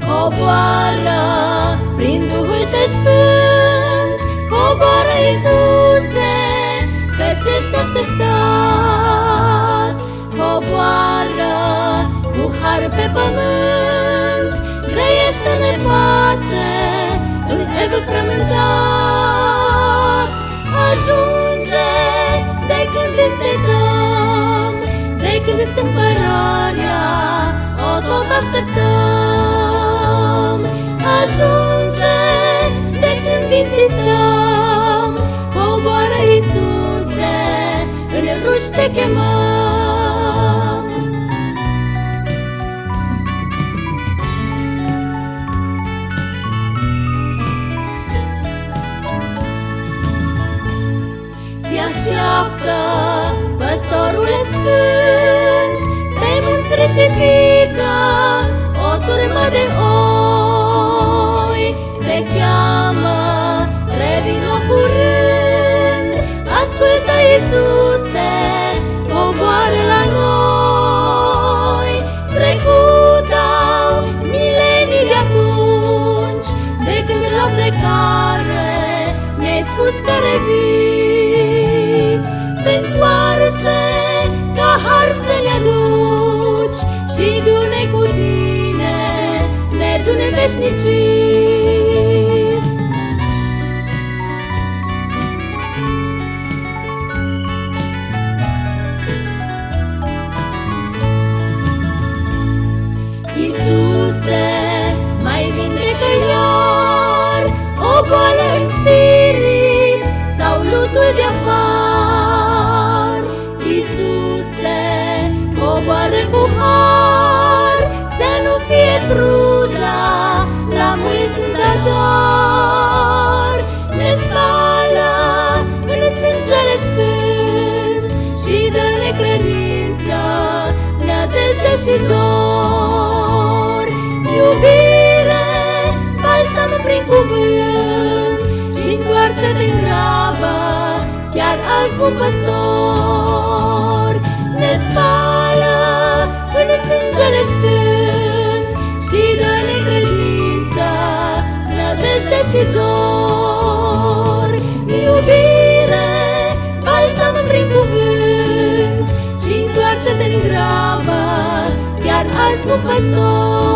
Coboară când este împărarea, o tot așteptăm. Ajunge de când insistăm, coboară Iisuse, în ruși te chemăm. Te așteaptă păstorul sfânt, pe munți risipită, o turmă de oi. Te cheamă, revino curând, ascultă Iisuse, coboară la noi. Trecutau milenii de atunci, de când la plecare ne-ai spus că revii. Te strony leśniczych. I credință, nădejde și dor. Iubire, balsam prin cuvânt și întoarce-te în grabă, chiar azi un păstor. Ne spală în sângele sfânt și dă-ne credință, nădejde și dor. Cuvânt și